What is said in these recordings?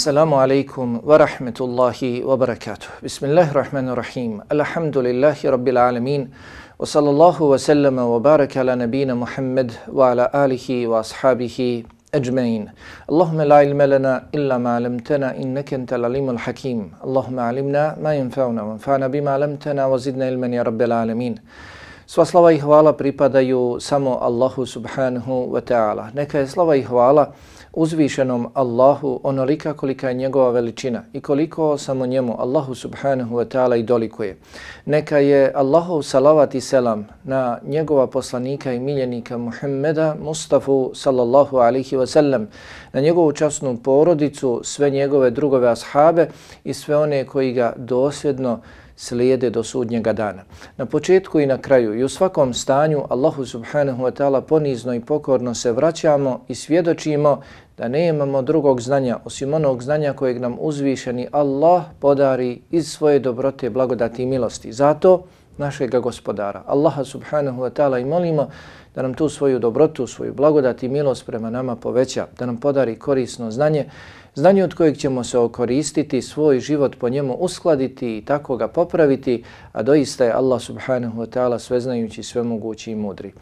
Assalamu alaikum wa rahmetullahi wa barakatuh. Bismillahirrahmanirrahim. Alhamdulillahi rabbil alamin. Wa sallallahu wa sallama wa baraka ala nabina Muhammad wa ala alihi wa ashabihi ajma'in. Allahumma la ilma lana illa ma alamtana innaka antal alimul hakim. Allahumma alimna ma yanfa'una wa anfa'na bima alamtana wa zidna ilman ya rabbil alamin. Sva slava i hvala pripadaju samo Allahu subhanahu wa ta'ala. Neka je slava i hvala uzvišenom Allahu onolika kolika je njegova veličina i koliko samo njemu Allahu subhanahu wa ta'ala i dolikuje. Neka je Allahu salavat i selam na njegova poslanika i miljenika Muhammeda Mustafa sallallahu alihi wa sallam, na njegovu časnu porodicu, sve njegove drugove ashabe i sve one koji ga dosljedno slijede do sudnjega dana. Na početku i na kraju i u svakom stanju Allahu subhanahu wa ta'ala ponizno i pokorno se vraćamo i svjedočimo da ne imamo drugog znanja osim onog znanja kojeg nam uzvišeni Allah podari iz svoje dobrote, blagodati i milosti. Zato našega gospodara, Allaha subhanahu wa ta'ala i molimo da nam tu svoju dobrotu, svoju blagodati i milost prema nama poveća, da nam podari korisno znanje, znanje od kojeg ćemo se okoristiti, svoj život po njemu uskladiti i tako ga popraviti, a doista je Allah subhanahu wa ta'ala sveznajući, svemogući i mudri.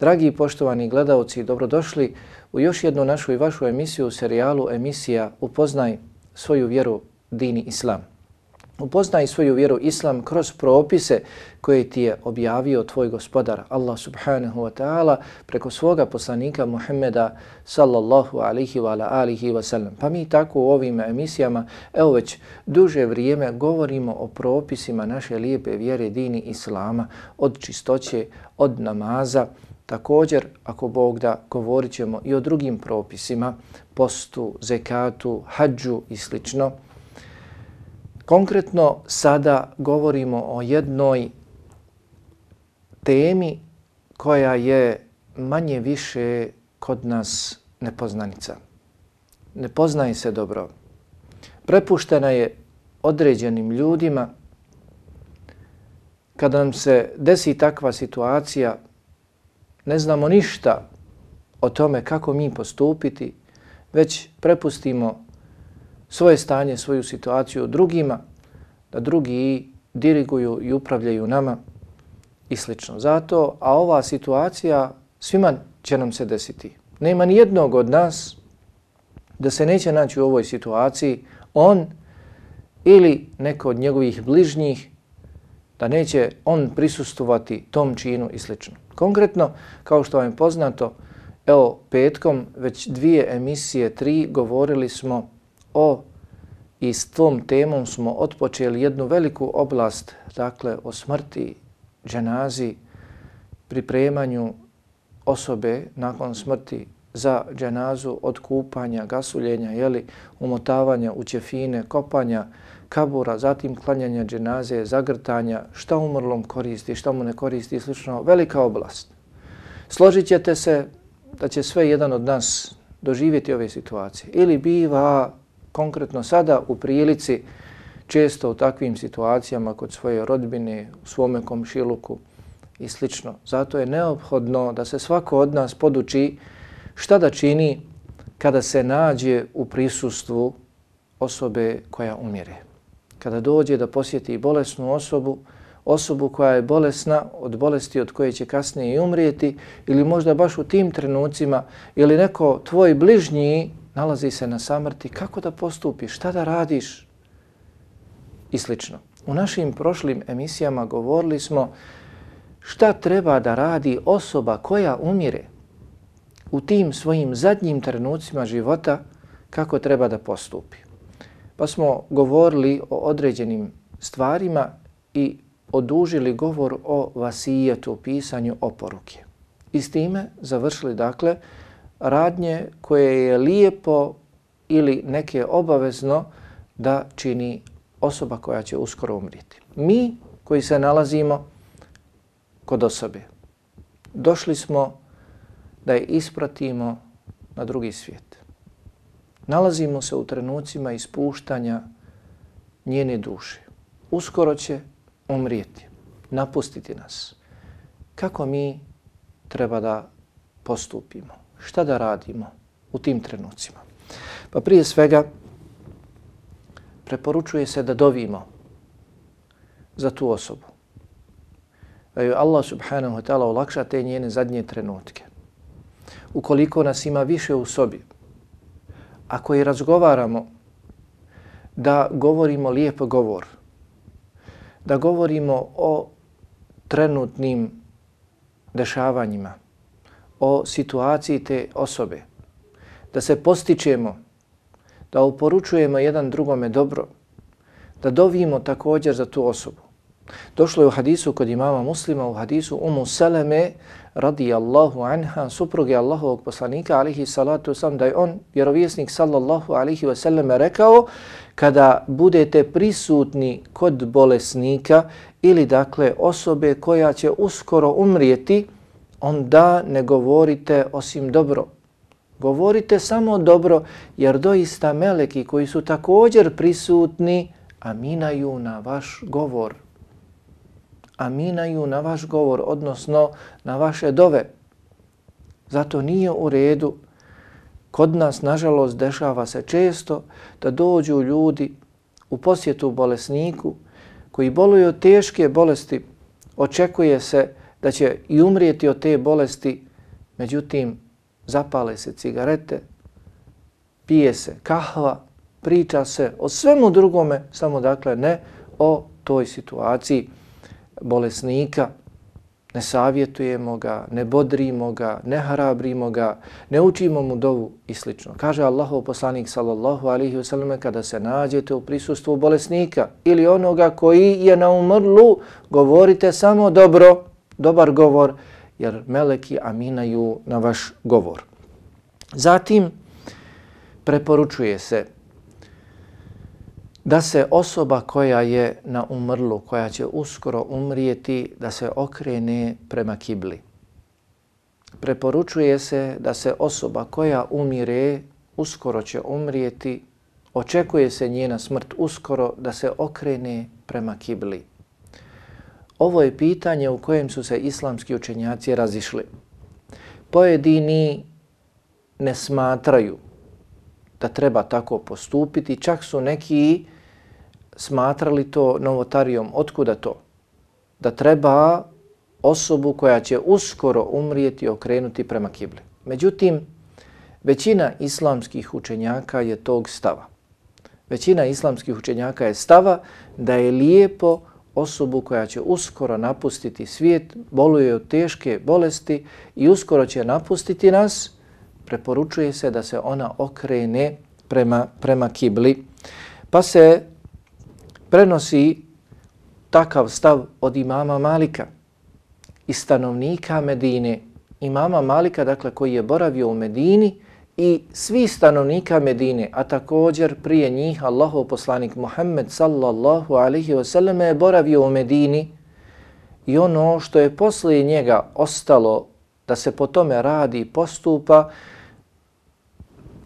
Dragi i poštovani gledalci, dobrodošli u još jednu našu i vašu emisiju u serijalu emisija Upoznaj svoju vjeru dini Islam. Upoznaj svoju vjeru Islam kroz propise koje ti je objavio tvoj gospodar Allah subhanahu wa ta'ala preko svoga poslanika Muhammeda sallallahu alihi wa alihi wa sallam. Pa mi tako u ovim emisijama, evo već duže vrijeme govorimo o propisima naše lijepe vjere dini Islama, od čistoće, od namaza, Također, ako Bog da, govorit ćemo i o drugim propisima, postu, zekatu, hađu i slično. Konkretno sada govorimo o jednoj temi koja je manje više kod nas nepoznanica. Ne poznaje se dobro. Prepuštena je određenim ljudima. Kada nam se desi takva situacija, ne znamo ništa o tome kako mi postupiti, već prepustimo svoje stanje, svoju situaciju drugima, da drugi diriguju i upravljaju nama i slično. Zato, a ova situacija svima će nam se desiti. Nema ni jednog od nas da se neće naći u ovoj situaciji on ili neko od njegovih bližnjih da neće on prisustovati tom činu i slično. Konkretno, kao što vam je poznato, evo petkom već dvije emisije, tri, govorili smo o i s tom temom smo otpočeli jednu veliku oblast, dakle o smrti, dženazi, pripremanju osobe nakon smrti za dženazu od kupanja, gasuljenja, jeli, umotavanja u ćefine, kopanja, kabura, zatim klanjanja dženaze, zagrtanja, šta umrlom koristi, šta mu ne koristi slično, velika oblast. Složit ćete se da će sve jedan od nas doživjeti ove situacije. Ili biva konkretno sada u prilici često u takvim situacijama kod svoje rodbine, u svome komšiluku i slično. Zato je neophodno da se svako od nas poduči šta da čini kada se nađe u prisustvu osobe koja umire kada dođe da posjeti bolesnu osobu, osobu koja je bolesna od bolesti od koje će kasnije i umrijeti ili možda baš u tim trenucima ili neko tvoj bližnji nalazi se na samrti, kako da postupiš, šta da radiš i slično. U našim prošlim emisijama govorili smo šta treba da radi osoba koja umire u tim svojim zadnjim trenucima života, kako treba da postupi pa smo govorili o određenim stvarima i odužili govor o vasijetu, pisanju oporuke. I s time završili, dakle, radnje koje je lijepo ili neke obavezno da čini osoba koja će uskoro umriti. Mi koji se nalazimo kod osobe, došli smo da je ispratimo na drugi svijet. Nalazimo se u trenucima ispuštanja njene duše. Uskoro će umrijeti, napustiti nas. Kako mi treba da postupimo? Šta da radimo u tim trenucima? Pa prije svega preporučuje se da dovimo za tu osobu. Da ju Allah subhanahu wa ta'ala olakša te njene zadnje trenutke. Ukoliko nas ima više u sobi, ako i razgovaramo, da govorimo lijep govor, da govorimo o trenutnim dešavanjima, o situaciji te osobe, da se postičemo, da uporučujemo jedan drugome dobro, da dovimo također za tu osobu. Došlo je u hadisu kod imama muslima, u hadisu Umu Seleme radijallahu anha, supruge Allahovog poslanika, alihi salatu sam, da je on, vjerovjesnik sallallahu alihi wasallam, rekao, kada budete prisutni kod bolesnika ili dakle osobe koja će uskoro umrijeti, onda ne govorite osim dobro. Govorite samo dobro, jer doista meleki koji su također prisutni, aminaju na vaš govor. Aminaju na vaš govor, odnosno na vaše dove. Zato nije u redu. Kod nas, nažalost, dešava se često da dođu ljudi u posjetu bolesniku koji boluju od teške bolesti. Očekuje se da će i umrijeti od te bolesti, međutim, zapale se cigarete, pije se kahva, priča se o svemu drugome, samo dakle ne o toj situaciji bolesnika, ne savjetujemo ga, ne bodrimo ga, ne harabrimo ga, ne učimo mu dovu i sl. Kaže Allahov poslanik sallallahu alaihi wasallam kada se nađete u prisustvu bolesnika ili onoga koji je na umrlu, govorite samo dobro, dobar govor, jer meleki aminaju na vaš govor. Zatim preporučuje se da se osoba koja je na umrlu, koja će uskoro umrijeti, da se okrene prema kibli. Preporučuje se da se osoba koja umire, uskoro će umrijeti, očekuje se njena smrt uskoro, da se okrene prema kibli. Ovo je pitanje u kojem su se islamski učenjaci razišli. Pojedini ne smatraju da treba tako postupiti, čak su neki smatrali to novotarijom. Otkuda to? Da treba osobu koja će uskoro umrijeti okrenuti prema kibli. Međutim, većina islamskih učenjaka je tog stava. Većina islamskih učenjaka je stava da je lijepo osobu koja će uskoro napustiti svijet, boluje od teške bolesti i uskoro će napustiti nas, preporučuje se da se ona okrene prema, prema kibli. Pa se prenosi takav stav od imama Malika i stanovnika Medine. Imama Malika, dakle, koji je boravio u Medini i svi stanovnika Medine, a također prije njih Allahov poslanik Muhammed sallallahu alaihi wasallam je boravio u Medini i ono što je poslije njega ostalo da se po tome radi i postupa,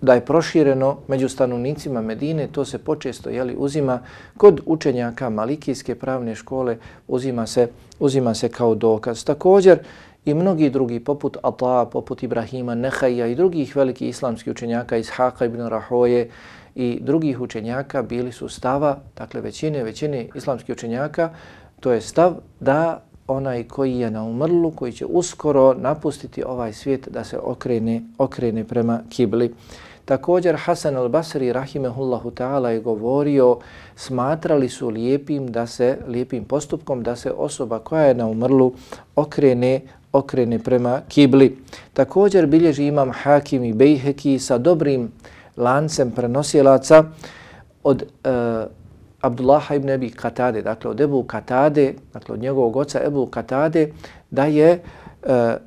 da je prošireno među stanovnicima Medine, to se počesto jeli, uzima kod učenjaka Malikijske pravne škole, uzima se, uzima se kao dokaz. Također i mnogi drugi, poput Ata, poput Ibrahima, Nehaja i drugih velikih islamskih učenjaka iz Haka ibn Rahoje i drugih učenjaka bili su stava, dakle većine, većine islamskih učenjaka, to je stav da onaj koji je na umrlu, koji će uskoro napustiti ovaj svijet da se okrene, okrene prema kibli. Također Hasan al-Basri rahimehullahu ta'ala je govorio smatrali su lijepim da se lijepim postupkom da se osoba koja je na umrlu okrene okrene prema kibli. Također bilježi imam Hakim i Bejheki sa dobrim lancem prenosilaca od e, Abdullah ibn Ebi Katade, dakle od Ebu Katade, dakle od njegovog oca Ebu Katade, da je e,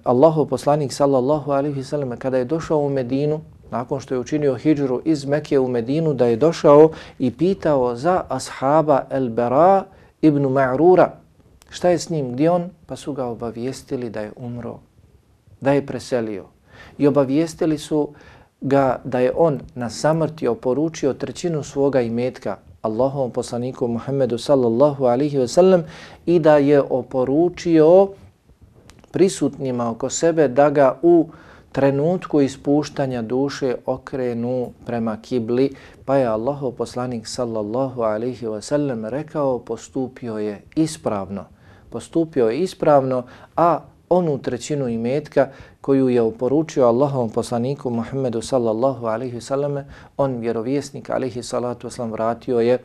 Allahu poslanik sallallahu alaihi sallam kada je došao u Medinu, nakon što je učinio hijđru iz Mekije u Medinu, da je došao i pitao za ashaba El-Bara ibn Ma'rura. Šta je s njim? Gdje on? Pa su ga obavijestili da je umro, da je preselio. I obavijestili su ga da je on na samrti oporučio trećinu svoga imetka Allahovom poslaniku Muhammedu sallallahu alihi wasallam i da je oporučio prisutnima oko sebe da ga u trenutku ispuštanja duše okrenu prema kibli, pa je Allahov poslanik sallallahu alaihi wasallam rekao postupio je ispravno. Postupio je ispravno, a onu trećinu imetka koju je uporučio Allahovom poslaniku Muhammedu sallallahu alaihi wa on vjerovjesnik alaihi salatu wasalam vratio je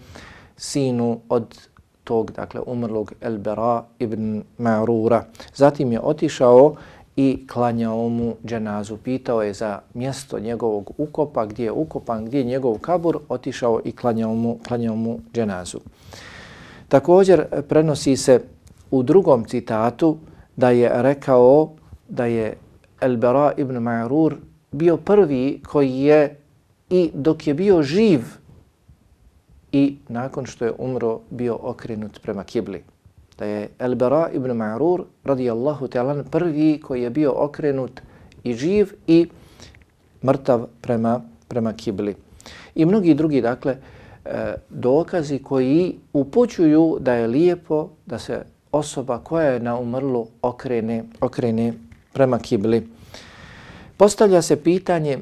sinu od tog, dakle, umrlog Elbera ibn Ma'rura. Zatim je otišao i klanjao mu dženazu. Pitao je za mjesto njegovog ukopa, gdje je ukopan, gdje je njegov kabur, otišao i klanjao mu, klanjao mu dženazu. Također prenosi se u drugom citatu da je rekao da je Elbera ibn Ma'rur bio prvi koji je i dok je bio živ i nakon što je umro bio okrenut prema kibli da je El-Bara ibn Ma'rur radijallahu ta'ala prvi koji je bio okrenut i živ i mrtav prema, prema kibli. I mnogi drugi, dakle, e, dokazi koji upućuju da je lijepo da se osoba koja je na umrlu okrene, okrene prema kibli. Postavlja se pitanje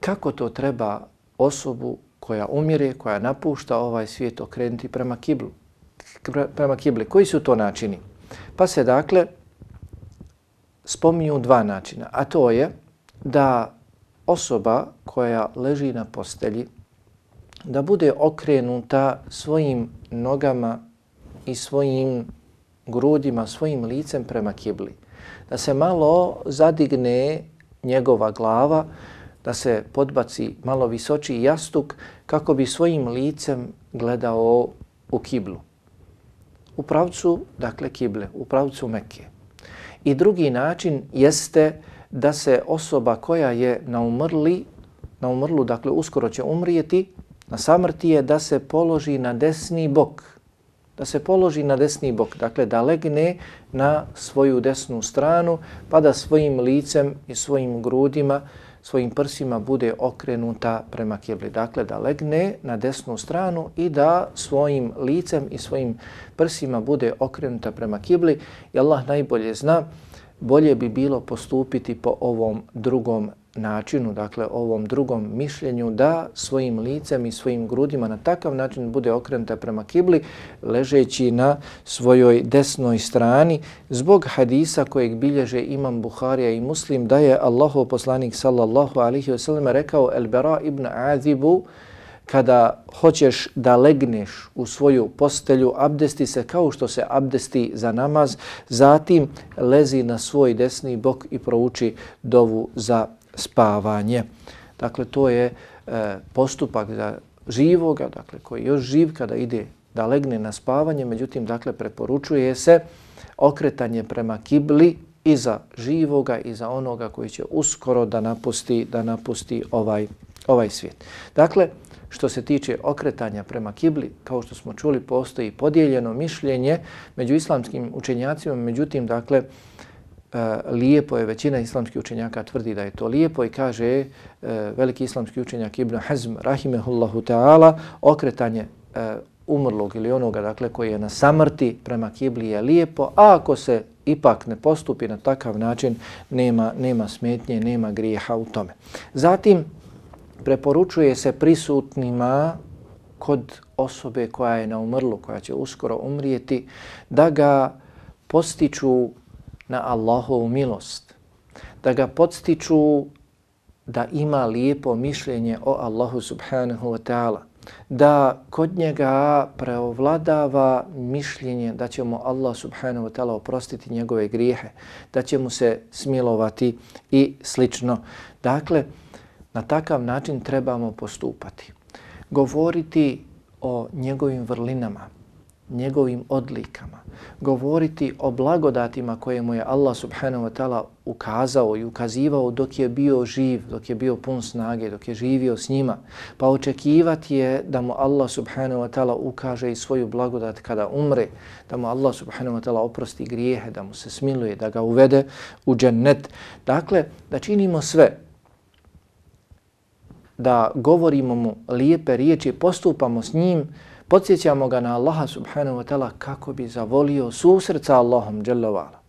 kako to treba osobu koja umire, koja napušta ovaj svijet okrenuti prema kiblu prema kibli. Koji su to načini? Pa se dakle spominju dva načina, a to je da osoba koja leži na postelji da bude okrenuta svojim nogama i svojim grudima, svojim licem prema kibli. Da se malo zadigne njegova glava, da se podbaci malo visoči jastuk kako bi svojim licem gledao u kiblu u pravcu, dakle, kible, u pravcu Mekke. I drugi način jeste da se osoba koja je na umrli, na umrlu, dakle, uskoro će umrijeti, na samrti je da se položi na desni bok. Da se položi na desni bok, dakle, da legne na svoju desnu stranu, pa da svojim licem i svojim grudima svojim prsima bude okrenuta prema kibli. Dakle, da legne na desnu stranu i da svojim licem i svojim prsima bude okrenuta prema kibli. I Allah najbolje zna, bolje bi bilo postupiti po ovom drugom načinu, dakle ovom drugom mišljenju da svojim licem i svojim grudima na takav način bude okrenuta prema kibli ležeći na svojoj desnoj strani zbog hadisa kojeg bilježe imam Buharija i Muslim da je Allahov poslanik sallallahu alihi wasallam rekao El Bera ibn Azibu kada hoćeš da legneš u svoju postelju, abdesti se kao što se abdesti za namaz, zatim lezi na svoj desni bok i prouči dovu za spavanje. Dakle, to je e, postupak za živoga, dakle, koji je još živ kada ide da legne na spavanje, međutim, dakle, preporučuje se okretanje prema kibli i za živoga i za onoga koji će uskoro da napusti, da napusti ovaj, ovaj svijet. Dakle, što se tiče okretanja prema kibli, kao što smo čuli, postoji podijeljeno mišljenje među islamskim učenjacima, međutim, dakle, Eh, lijepo je, većina islamskih učenjaka tvrdi da je to lijepo i kaže e, veliki islamski učenjak Ibn Hazm, rahimehullahu ta'ala, okretanje e, umrlog ili onoga dakle, koji je na samrti prema kibli je lijepo, a ako se ipak ne postupi na takav način, nema, nema smetnje, nema grijeha u tome. Zatim, preporučuje se prisutnima kod osobe koja je na umrlu, koja će uskoro umrijeti, da ga postiču na Allahovu milost, da ga podstiču da ima lijepo mišljenje o Allahu subhanahu wa ta'ala, da kod njega preovladava mišljenje da će mu Allah subhanahu wa ta'ala oprostiti njegove grijehe, da će mu se smilovati i slično. Dakle, na takav način trebamo postupati. Govoriti o njegovim vrlinama, njegovim odlikama, govoriti o blagodatima koje mu je Allah subhanahu wa ta'ala ukazao i ukazivao dok je bio živ, dok je bio pun snage, dok je živio s njima, pa očekivati je da mu Allah subhanahu wa ta'ala ukaže i svoju blagodat kada umre, da mu Allah subhanahu wa ta'ala oprosti grijehe, da mu se smiluje, da ga uvede u džennet. Dakle, da činimo sve da govorimo mu lijepe riječi, postupamo s njim, Podsjećamo ga na Allaha subhanahu wa ta'ala kako bi zavolio susrca Allahom dželovala.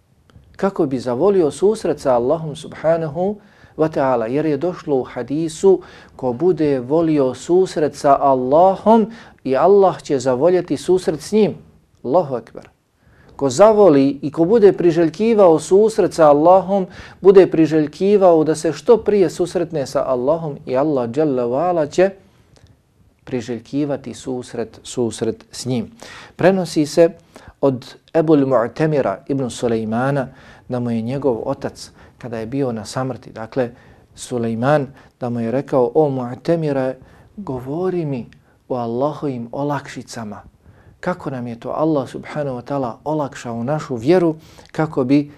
kako bi zavolio susret sa Allahom subhanahu wa ta'ala. Jer je došlo u hadisu ko bude volio susret sa Allahom i Allah će zavoljeti susret s njim. Allahu akbar. Ko zavoli i ko bude priželjkivao susret sa Allahom, bude priželjkivao da se što prije susretne sa Allahom i Allah dželle će priželjkivati susret, susret s njim. Prenosi se od Ebul Mu'temira ibn Sulejmana da mu je njegov otac kada je bio na samrti, dakle Sulejman, da mu je rekao o Mu'temira, govori mi o Allahovim olakšicama. Kako nam je to Allah subhanahu wa ta'ala olakšao našu vjeru kako bi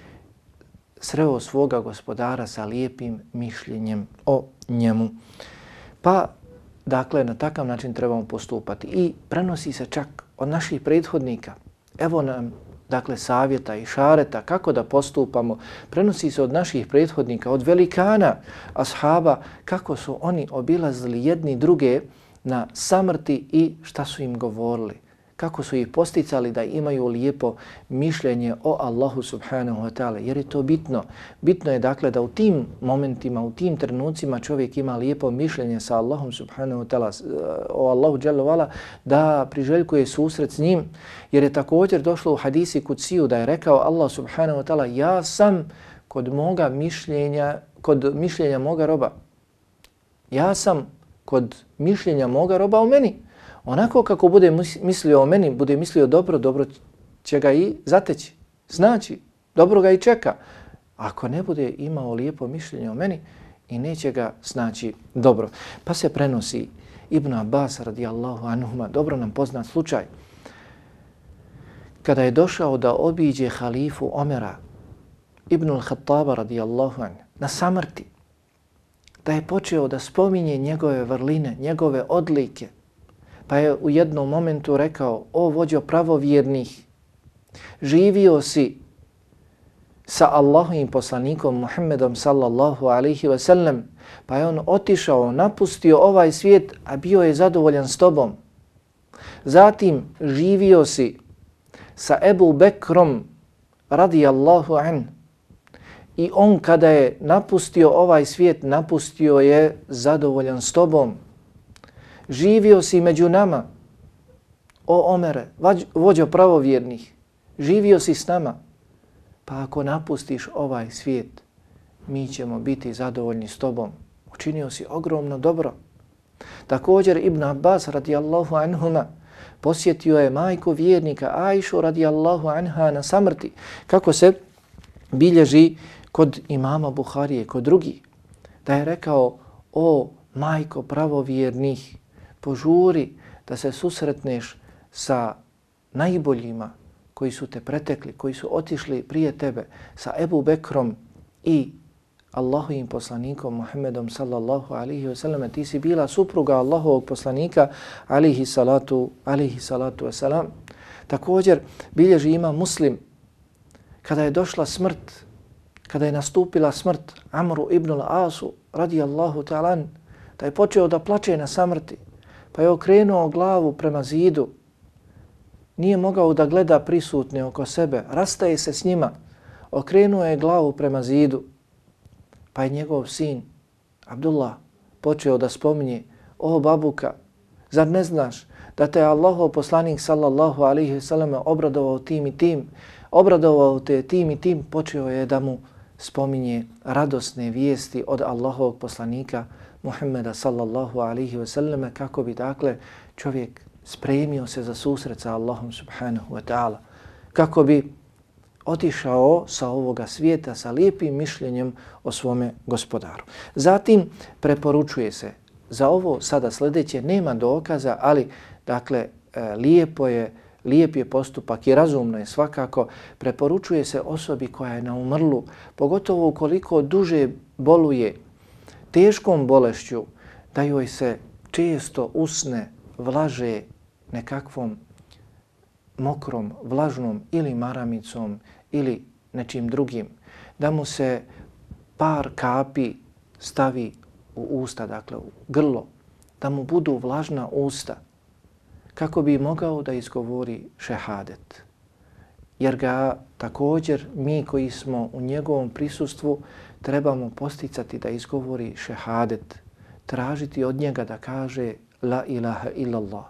sreo svoga gospodara sa lijepim mišljenjem o njemu. Pa Dakle, na takav način trebamo postupati. I prenosi se čak od naših prethodnika. Evo nam, dakle, savjeta i šareta kako da postupamo. Prenosi se od naših prethodnika, od velikana, ashaba, kako su oni obilazili jedni druge na samrti i šta su im govorili kako su ih posticali da imaju lijepo mišljenje o Allahu subhanahu wa ta'ala. Jer je to bitno. Bitno je dakle da u tim momentima, u tim trenucima čovjek ima lijepo mišljenje sa Allahom subhanahu wa ta'ala, eh, o Allahu dželovala, da priželjkuje susret s njim. Jer je također došlo u hadisi kuciju da je rekao Allah subhanahu wa ta'ala ja sam kod moga mišljenja, kod mišljenja moga roba. Ja sam kod mišljenja moga roba u meni. Onako kako bude mislio o meni, bude mislio dobro, dobro će ga i zateći. Znači, dobro ga i čeka. Ako ne bude imao lijepo mišljenje o meni i neće ga znači dobro. Pa se prenosi Ibn Abbas radijallahu anhuma, dobro nam poznat slučaj, kada je došao da obiđe halifu Omera, Ibn al-Khattaba radijallahu anhu, na samrti, da je počeo da spominje njegove vrline, njegove odlike, Pa je u jednom momentu rekao, o vođo pravovjernih, živio si sa Allahovim poslanikom Muhammedom sallallahu alaihi ve sellem, pa je on otišao, napustio ovaj svijet, a bio je zadovoljan s tobom. Zatim živio si sa Ebu Bekrom radijallahu an. I on kada je napustio ovaj svijet, napustio je zadovoljan s tobom živio si među nama, o Omere, vođo pravovjernih, živio si s nama, pa ako napustiš ovaj svijet, mi ćemo biti zadovoljni s tobom. Učinio si ogromno dobro. Također Ibn Abbas radijallahu anhuma posjetio je majku vjernika Ajšu radijallahu anha na samrti. Kako se bilježi kod imama Buharije, kod drugi, da je rekao, o majko pravovjernih, požuri da se susretneš sa najboljima koji su te pretekli, koji su otišli prije tebe, sa Ebu Bekrom i Allahovim poslanikom Muhammedom sallallahu alihi wasallam. Ti si bila supruga Allahovog poslanika alihi salatu, alihi salatu wasalam. Također bilježi ima muslim kada je došla smrt, kada je nastupila smrt Amru ibn al-Asu radijallahu ta'alan, da je počeo da plače na samrti, pa je okrenuo glavu prema zidu. Nije mogao da gleda prisutne oko sebe, rastaje se s njima, okrenuo je glavu prema zidu. Pa je njegov sin, Abdullah, počeo da spominje, o babuka, zar ne znaš da te Allahov poslanik sallallahu alaihi sallam obradovao tim i tim, obradovao te tim i tim, počeo je da mu spominje radosne vijesti od Allahovog poslanika Muhammeda sallallahu alaihi ve selleme kako bi dakle čovjek spremio se za susret sa Allahom subhanahu wa ta'ala. Kako bi otišao sa ovoga svijeta sa lijepim mišljenjem o svome gospodaru. Zatim preporučuje se za ovo sada sljedeće nema dokaza, ali dakle e, lijepo je lijep je postupak i razumno je svakako, preporučuje se osobi koja je na umrlu, pogotovo ukoliko duže boluje teškom bolešću, da joj se često usne vlaže nekakvom mokrom, vlažnom ili maramicom ili nečim drugim, da mu se par kapi stavi u usta, dakle u grlo, da mu budu vlažna usta, kako bi mogao da izgovori šehadet. jer ga također mi koji smo u njegovom prisustvu trebamo posticati da izgovori šehadet, tražiti od njega da kaže la ilaha illallah.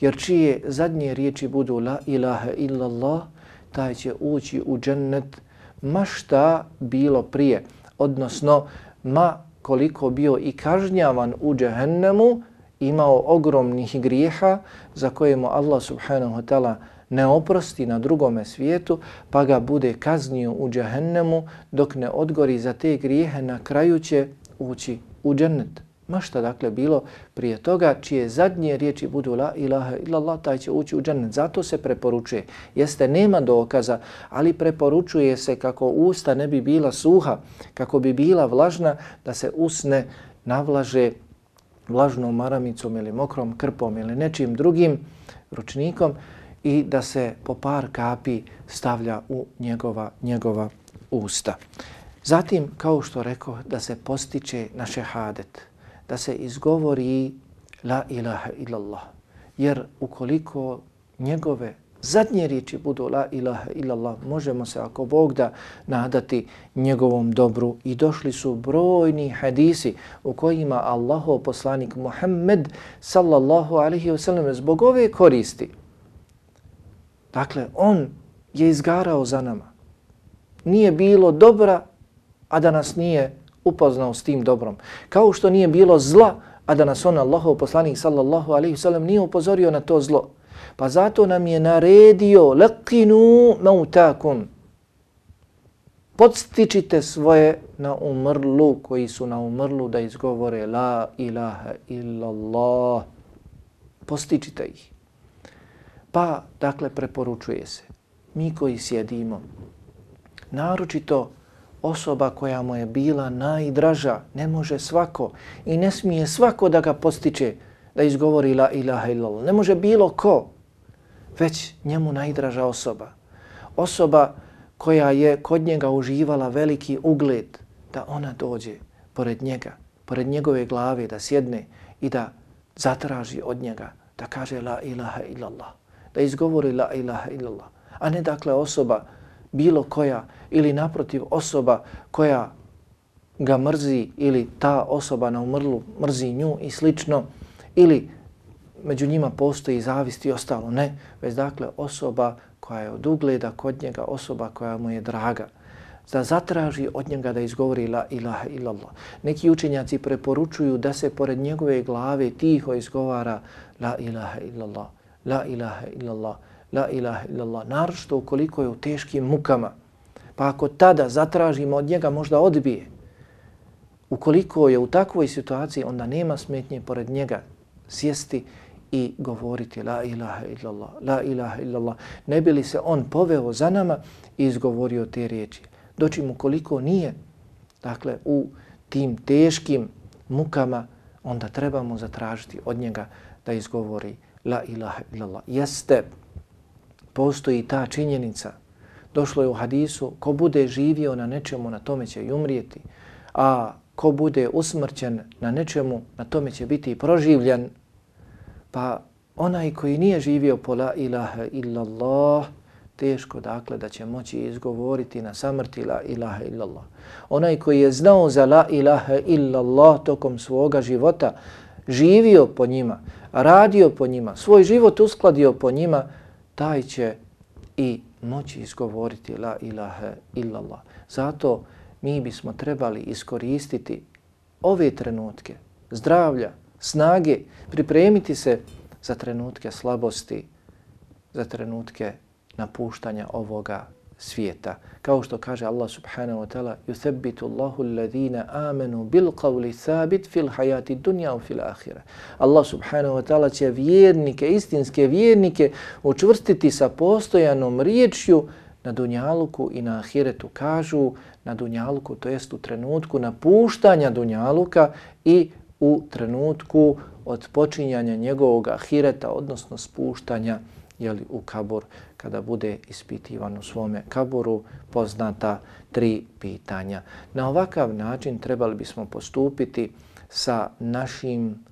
Jer čije zadnje riječi budu la ilaha illallah, taj će ući u džennet ma šta bilo prije, odnosno ma koliko bio i kažnjavan u džehennemu, imao ogromnih grijeha za koje mu Allah subhanahu wa ta'ala ne oprosti na drugome svijetu, pa ga bude kaznio u džahennemu dok ne odgori za te grijehe, na kraju će ući u džennet. Ma šta dakle bilo prije toga, čije zadnje riječi budu la ilaha illallah, taj će ući u džennet. Zato se preporučuje. Jeste, nema dokaza, ali preporučuje se kako usta ne bi bila suha, kako bi bila vlažna, da se usne navlaže vlažnom maramicom ili mokrom krpom ili nečim drugim ručnikom, i da se po par kapi stavlja u njegova, njegova usta. Zatim, kao što rekao, da se postiče na šehadet, da se izgovori la ilaha illallah. Jer ukoliko njegove zadnje riječi budu la ilaha illallah, možemo se, ako Bog da, nadati njegovom dobru. I došli su brojni hadisi u kojima Allahov poslanik Muhammed sallallahu alaihi wasallam zbog ove koristi, Dakle, on je izgarao za nama. Nije bilo dobra, a da nas nije upoznao s tim dobrom. Kao što nije bilo zla, a da nas on, Allahov poslanik sallallahu alaihi sallam, nije upozorio na to zlo. Pa zato nam je naredio lekinu mautakum. Podstičite svoje na umrlu koji su na umrlu da izgovore la ilaha illallah. Postičite ih. Pa, dakle, preporučuje se, mi koji sjedimo, naročito osoba koja mu je bila najdraža, ne može svako i ne smije svako da ga postiče da izgovori la ilaha illallah. Ne može bilo ko, već njemu najdraža osoba. Osoba koja je kod njega uživala veliki ugled, da ona dođe pored njega, pored njegove glave, da sjedne i da zatraži od njega, da kaže la ilaha illallah da izgovori la ilaha illallah. A ne dakle osoba bilo koja ili naprotiv osoba koja ga mrzi ili ta osoba na umrlu mrzi nju i slično ili među njima postoji zavist i ostalo. Ne, već dakle osoba koja je od ugleda kod njega, osoba koja mu je draga da zatraži od njega da izgovori la ilaha illallah. Neki učenjaci preporučuju da se pored njegove glave tiho izgovara la ilaha illallah la ilaha illallah, la ilaha illallah, narošto ukoliko je u teškim mukama. Pa ako tada zatražimo od njega, možda odbije. Ukoliko je u takvoj situaciji, onda nema smetnje pored njega sjesti i govoriti la ilaha illallah, la ilaha illallah. Ne bi li se on poveo za nama i izgovorio te riječi. Doći mu koliko nije, dakle, u tim teškim mukama, onda trebamo zatražiti od njega da izgovori la ilaha illallah. Jeste, postoji ta činjenica. Došlo je u hadisu, ko bude živio na nečemu, na tome će i umrijeti. A ko bude usmrćen na nečemu, na tome će biti i proživljen. Pa onaj koji nije živio po la ilaha illallah, teško dakle da će moći izgovoriti na samrti la ilaha illallah. Onaj koji je znao za la ilaha illallah tokom svoga života, živio po njima, radio po njima, svoj život uskladio po njima, taj će i moći izgovoriti la ilaha illallah. Zato mi bismo trebali iskoristiti ove trenutke zdravlja, snage, pripremiti se za trenutke slabosti, za trenutke napuštanja ovoga svijeta. Kao što kaže Allah subhanahu wa ta'ala يُثَبِّتُ اللَّهُ الَّذِينَ آمَنُوا بِالْقَوْلِ ثَابِتْ فِي الْحَيَاتِ الدُّنْيَا وفي الْآخِرَةِ Allah subhanahu wa ta'ala će vjernike, istinske vjernike učvrstiti sa postojanom riječju na dunjaluku i na ahiretu. Kažu na dunjaluku, to jest u trenutku napuštanja dunjaluka i u trenutku od počinjanja njegovog ahireta, odnosno spuštanja jeli, u kabur kada bude ispitivan u svome kaburu poznata tri pitanja. Na ovakav način trebali bismo postupiti sa našim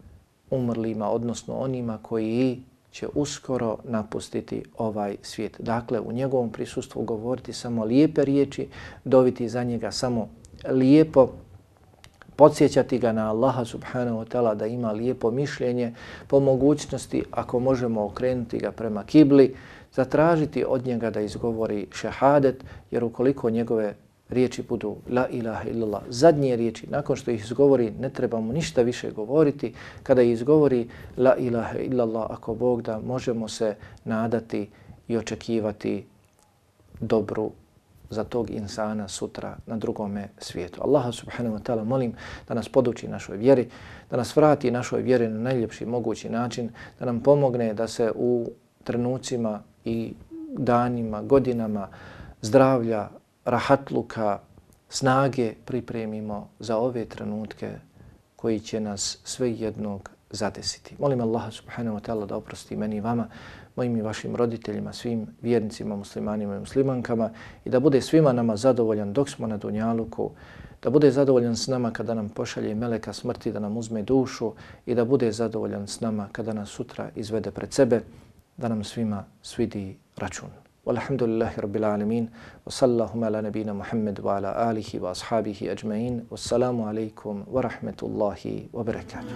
umrlima, odnosno onima koji će uskoro napustiti ovaj svijet. Dakle, u njegovom prisustvu govoriti samo lijepe riječi, doviti za njega samo lijepo, podsjećati ga na Allaha subhanahu wa ta'ala da ima lijepo mišljenje, po mogućnosti ako možemo okrenuti ga prema kibli, zatražiti od njega da izgovori šehadet, jer ukoliko njegove riječi budu la ilaha illallah, zadnje riječi, nakon što ih izgovori, ne trebamo ništa više govoriti. Kada ih izgovori la ilaha illallah, ako Bog da, možemo se nadati i očekivati dobru za tog insana sutra na drugome svijetu. Allaha subhanahu wa ta'ala molim da nas poduči našoj vjeri, da nas vrati našoj vjeri na najljepši mogući način, da nam pomogne da se u trenucima i danima, godinama zdravlja, rahatluka, snage pripremimo za ove trenutke koji će nas sve jednog zadesiti. Molim Allaha subhanahu wa ta'ala da oprosti meni i vama, mojim i vašim roditeljima, svim vjernicima, muslimanima i muslimankama i da bude svima nama zadovoljan dok smo na Dunjaluku, da bude zadovoljan s nama kada nam pošalje meleka smrti da nam uzme dušu i da bude zadovoljan s nama kada nas sutra izvede pred sebe, da nam svima svidi račun. والحمد لله رب العالمين وصلى اللهم على نبينا محمد وعلى آله وأصحابه أجمعين والسلام عليكم ورحمة الله وبركاته